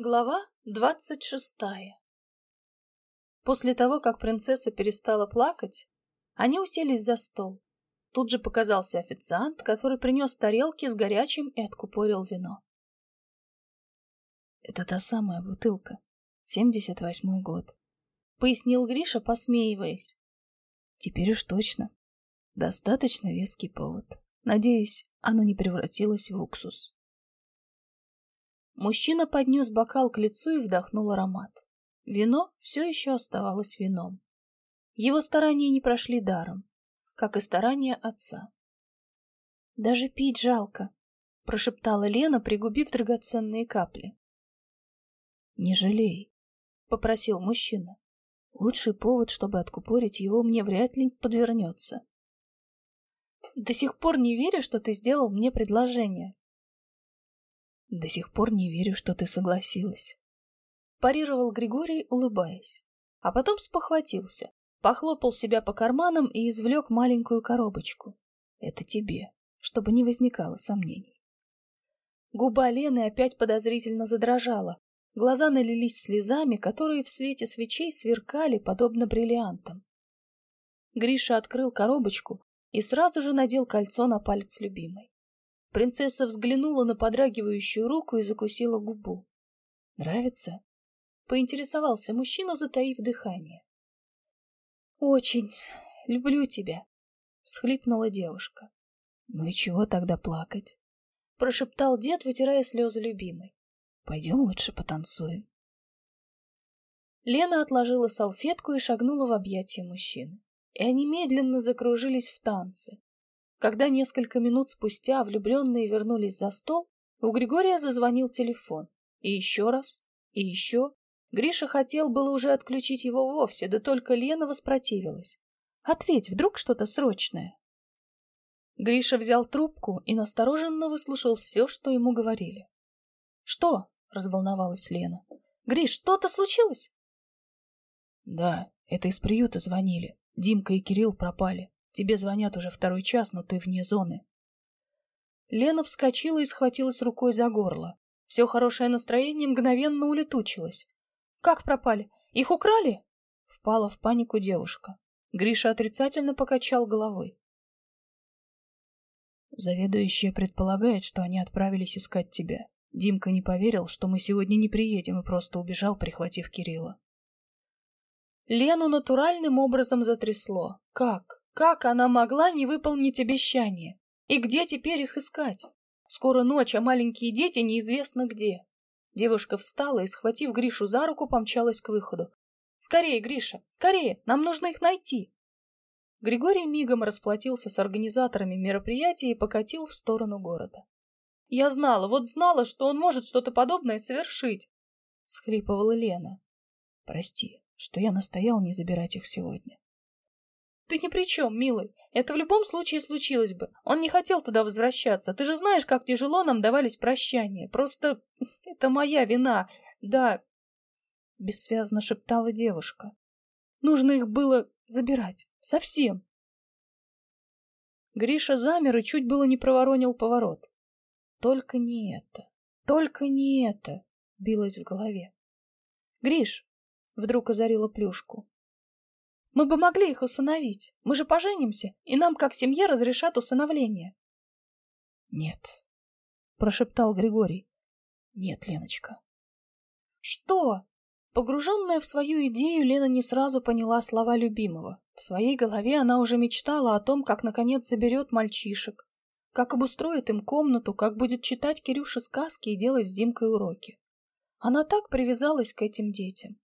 Глава двадцать шестая После того, как принцесса перестала плакать, они уселись за стол. Тут же показался официант, который принес тарелки с горячим и откупорил вино. «Это та самая бутылка, семьдесят восьмой год», — пояснил Гриша, посмеиваясь. «Теперь уж точно. Достаточно веский повод. Надеюсь, оно не превратилось в уксус». Мужчина поднес бокал к лицу и вдохнул аромат. Вино все еще оставалось вином. Его старания не прошли даром, как и старания отца. «Даже пить жалко», — прошептала Лена, пригубив драгоценные капли. «Не жалей», — попросил мужчина. «Лучший повод, чтобы откупорить его, мне вряд ли подвернется». «До сих пор не верю, что ты сделал мне предложение», до сих пор не верю, что ты согласилась. Парировал Григорий, улыбаясь. А потом спохватился, похлопал себя по карманам и извлек маленькую коробочку. Это тебе, чтобы не возникало сомнений. Губа Лены опять подозрительно задрожала. Глаза налились слезами, которые в свете свечей сверкали, подобно бриллиантам. Гриша открыл коробочку и сразу же надел кольцо на палец любимой. Принцесса взглянула на подрагивающую руку и закусила губу. «Нравится?» — поинтересовался мужчина, затаив дыхание. «Очень люблю тебя», — всхлипнула девушка. «Ну и чего тогда плакать?» — прошептал дед, вытирая слезы любимой. «Пойдем лучше потанцуем». Лена отложила салфетку и шагнула в объятия мужчины. И они медленно закружились в танце, когда несколько минут спустя влюбленные вернулись за стол, у Григория зазвонил телефон. И еще раз, и еще. Гриша хотел было уже отключить его вовсе, да только Лена воспротивилась. «Ответь, вдруг что-то срочное?» Гриша взял трубку и настороженно выслушал все, что ему говорили. «Что?» — разволновалась Лена. «Гриш, что-то случилось?» «Да, это из приюта звонили. Димка и Кирилл пропали. Тебе звонят уже второй час, но ты вне зоны. Лена вскочила и схватилась рукой за горло. Все хорошее настроение мгновенно улетучилось. «Как пропали? Их украли?» Впала в панику девушка. Гриша отрицательно покачал головой. Заведующая предполагает, что они отправились искать тебя. Димка не поверил, что мы сегодня не приедем и просто убежал, прихватив Кирилла. Лену натуральным образом затрясло. Как? Как она могла не выполнить обещание? И где теперь их искать? Скоро ночь, а маленькие дети неизвестно где. Девушка встала и, схватив Гришу за руку, помчалась к выходу. «Скорее, Гриша, скорее! Нам нужно их найти!» Григорий мигом расплатился с организаторами мероприятия и покатил в сторону города. «Я знала, вот знала, что он может что-то подобное совершить!» — схлипывала Лена. «Прости, что я настоял не забирать их сегодня. Ты ни при чем, милый. Это в любом случае случилось бы. Он не хотел туда возвращаться. Ты же знаешь, как тяжело нам давались прощания. Просто это моя вина. Да, бессвязно шептала девушка. Нужно их было забирать. Совсем. Гриша замер и чуть было не проворонил поворот. Только не это. Только не это. Билось в голове. Гриш, вдруг озарила плюшку. Мы бы могли их усыновить. Мы же поженимся, и нам, как семье, разрешат усыновление. — Нет, — прошептал Григорий. — Нет, Леночка. — Что? Погруженная в свою идею, Лена не сразу поняла слова любимого. В своей голове она уже мечтала о том, как, наконец, заберет мальчишек, как обустроит им комнату, как будет читать Кирюше сказки и делать с Димкой уроки. Она так привязалась к этим детям.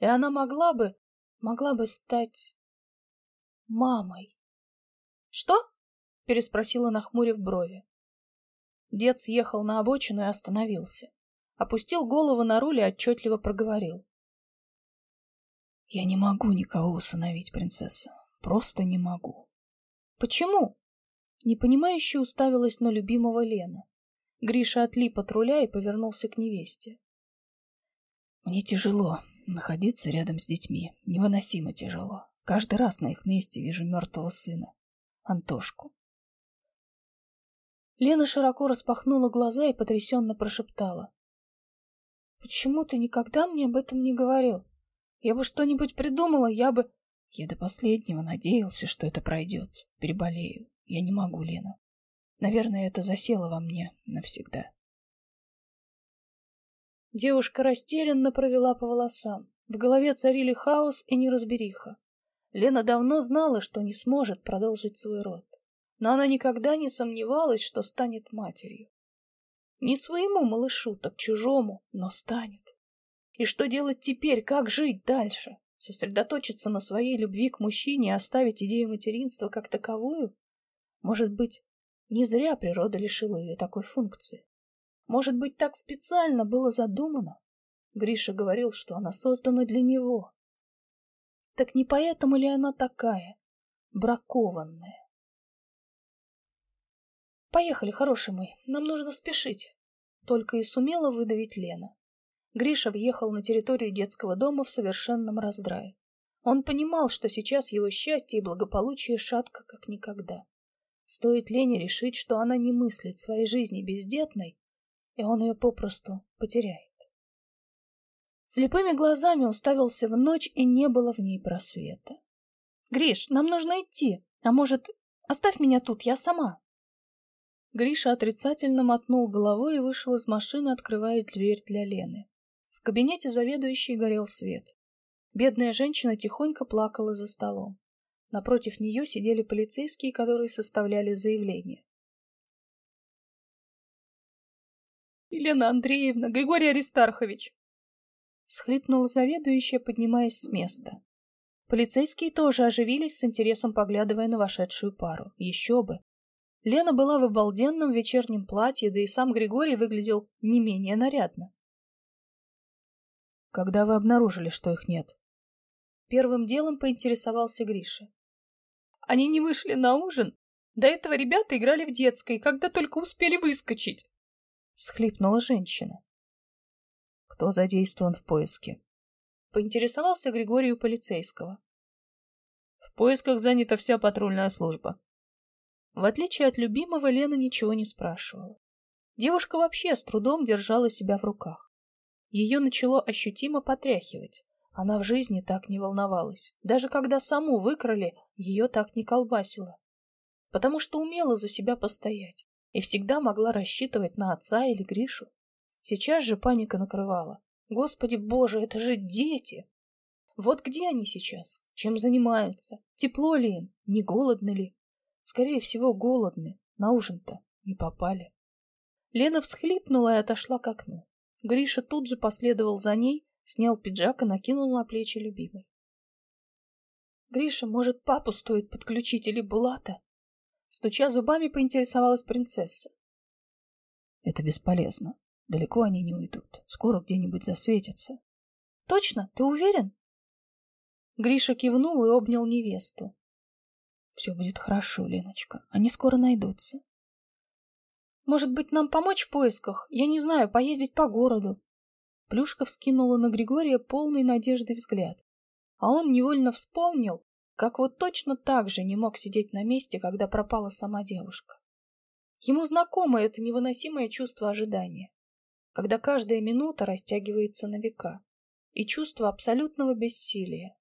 И она могла бы, могла бы стать мамой. Что? переспросила, нахмурив брови. Дед съехал на обочину и остановился. Опустил голову на руль и отчетливо проговорил. Я не могу никого усыновить, принцесса. Просто не могу. Почему? Непонимающе уставилась на любимого Лена. Гриша отлип от руля и повернулся к невесте. Мне тяжело, Находиться рядом с детьми невыносимо тяжело. Каждый раз на их месте вижу мертвого сына, Антошку. Лена широко распахнула глаза и потрясенно прошептала. Почему ты никогда мне об этом не говорил? Я бы что-нибудь придумала, я бы... Я до последнего надеялся, что это пройдет. Переболею. Я не могу, Лена. Наверное, это засело во мне навсегда. Девушка растерянно провела по волосам. В голове царили хаос и неразбериха. Лена давно знала, что не сможет продолжить свой род, но она никогда не сомневалась, что станет матерью. Не своему малышу, так чужому, но станет. И что делать теперь, как жить дальше? Сосредоточиться на своей любви к мужчине и оставить идею материнства как таковую? Может быть, не зря природа лишила ее такой функции. Может быть, так специально было задумано? Гриша говорил, что она создана для него. Так не поэтому ли она такая, бракованная? Поехали, хороший мой, нам нужно спешить. Только и сумела выдавить Лена. Гриша въехал на территорию детского дома в совершенном раздрае. Он понимал, что сейчас его счастье и благополучие шатко как никогда. Стоит Лене решить, что она не мыслит своей жизни бездетной, и он ее попросту потеряет. Слепыми глазами уставился в ночь, и не было в ней просвета. «Гриш, нам нужно идти. А может, оставь меня тут, я сама?» Гриша отрицательно мотнул головой и вышел из машины, открывая дверь для Лены. В кабинете заведующей горел свет. Бедная женщина тихонько плакала за столом. Напротив нее сидели полицейские, которые составляли заявление. Елена Андреевна, Григорий Аристархович!» Схлипнула заведующая, поднимаясь с места. Полицейские тоже оживились с интересом, поглядывая на вошедшую пару. Еще бы! Лена была в обалденном вечернем платье, да и сам Григорий выглядел не менее нарядно. «Когда вы обнаружили, что их нет?» Первым делом поинтересовался Гриша. «Они не вышли на ужин? До этого ребята играли в детской, когда только успели выскочить!» — всхлипнула женщина. «Кто задействован в поиске?» — поинтересовался Григорий у полицейского. «В поисках занята вся патрульная служба». В отличие от любимого, Лена ничего не спрашивала. Девушка вообще с трудом держала себя в руках. Ее начало ощутимо потряхивать. Она в жизни так не волновалась. Даже когда саму выкрали, ее так не колбасило. Потому что умела за себя постоять и всегда могла рассчитывать на отца или Гришу. Сейчас же паника накрывала. Господи боже, это же дети! Вот где они сейчас? Чем занимаются? Тепло ли им? Не голодны ли? Скорее всего, голодны. На ужин-то не попали. Лена всхлипнула и отошла к окну. Гриша тут же последовал за ней, снял пиджак и накинул на плечи любимой. «Гриша, может, папу стоит подключить или Булата?» Стуча зубами, поинтересовалась принцесса. Это бесполезно. Далеко они не уйдут. Скоро где-нибудь засветятся. Точно? Ты уверен? Гриша кивнул и обнял невесту. Все будет хорошо, Леночка. Они скоро найдутся. Может быть, нам помочь в поисках? Я не знаю, поездить по городу. Плюшка вскинула на Григория полный надежды взгляд. А он невольно вспомнил, как вот точно так же не мог сидеть на месте, когда пропала сама девушка. Ему знакомо это невыносимое чувство ожидания, когда каждая минута растягивается на века, и чувство абсолютного бессилия.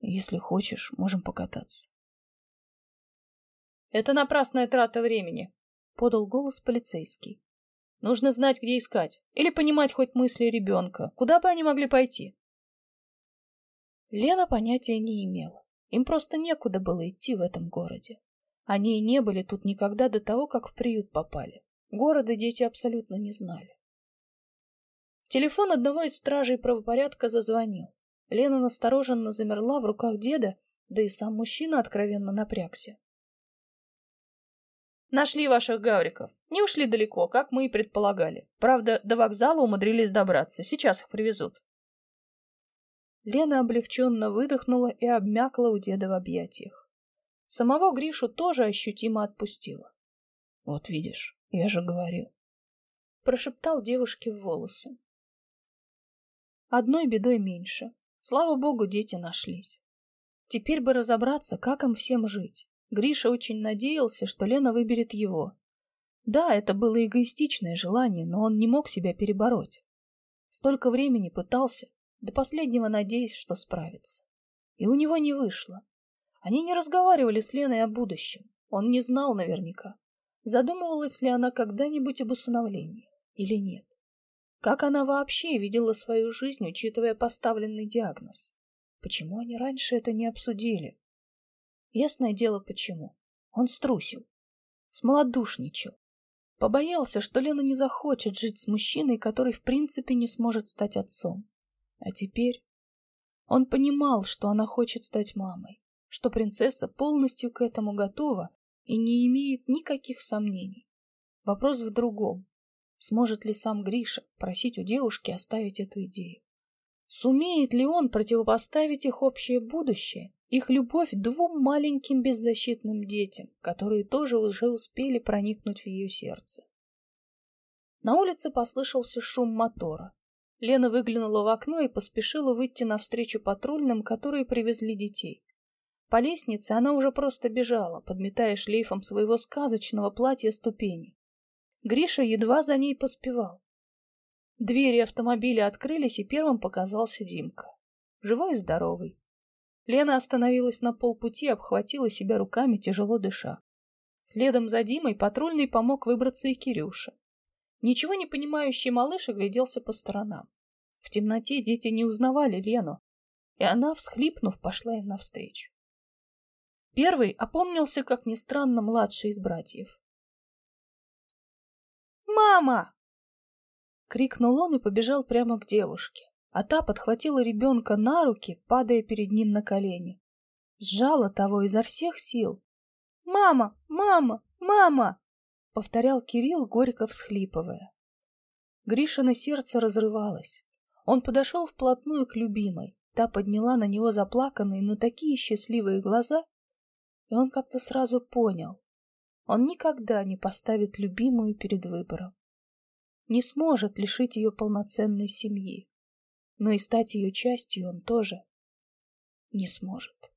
Если хочешь, можем покататься. Это напрасная трата времени, подал голос полицейский. Нужно знать, где искать, или понимать хоть мысли ребенка, куда бы они могли пойти. Лена понятия не имела. Им просто некуда было идти в этом городе. Они и не были тут никогда до того, как в приют попали. Города дети абсолютно не знали. Телефон одного из стражей правопорядка зазвонил. Лена настороженно замерла в руках деда, да и сам мужчина откровенно напрягся. «Нашли ваших гавриков. Не ушли далеко, как мы и предполагали. Правда, до вокзала умудрились добраться. Сейчас их привезут». Лена облегченно выдохнула и обмякла у деда в объятиях. Самого Гришу тоже ощутимо отпустила. — Вот видишь, я же говорил. Прошептал девушке в волосы. Одной бедой меньше. Слава богу, дети нашлись. Теперь бы разобраться, как им всем жить. Гриша очень надеялся, что Лена выберет его. Да, это было эгоистичное желание, но он не мог себя перебороть. Столько времени пытался, до последнего надеясь, что справится. И у него не вышло. Они не разговаривали с Леной о будущем. Он не знал наверняка, задумывалась ли она когда-нибудь об усыновлении или нет. Как она вообще видела свою жизнь, учитывая поставленный диагноз? Почему они раньше это не обсудили? Ясное дело, почему. Он струсил, смолодушничал, побоялся, что Лена не захочет жить с мужчиной, который в принципе не сможет стать отцом. А теперь он понимал, что она хочет стать мамой, что принцесса полностью к этому готова и не имеет никаких сомнений. Вопрос в другом. Сможет ли сам Гриша просить у девушки оставить эту идею? Сумеет ли он противопоставить их общее будущее, их любовь двум маленьким беззащитным детям, которые тоже уже успели проникнуть в ее сердце? На улице послышался шум мотора. Лена выглянула в окно и поспешила выйти навстречу патрульным, которые привезли детей. По лестнице она уже просто бежала, подметая шлейфом своего сказочного платья ступени. Гриша едва за ней поспевал. Двери автомобиля открылись, и первым показался Димка. Живой и здоровый. Лена остановилась на полпути, обхватила себя руками, тяжело дыша. Следом за Димой патрульный помог выбраться и Кирюша. Ничего не понимающий малыш огляделся по сторонам. В темноте дети не узнавали Лену, и она, всхлипнув, пошла им навстречу. Первый опомнился, как ни странно, младший из братьев. «Мама!» — крикнул он и побежал прямо к девушке, а та подхватила ребенка на руки, падая перед ним на колени. Сжала того изо всех сил. «Мама! Мама! Мама!» — повторял Кирилл, горько всхлипывая. Гришина сердце разрывалось. Он подошел вплотную к любимой. Та подняла на него заплаканные, но такие счастливые глаза, и он как-то сразу понял. Он никогда не поставит любимую перед выбором. Не сможет лишить ее полноценной семьи. Но и стать ее частью он тоже не сможет.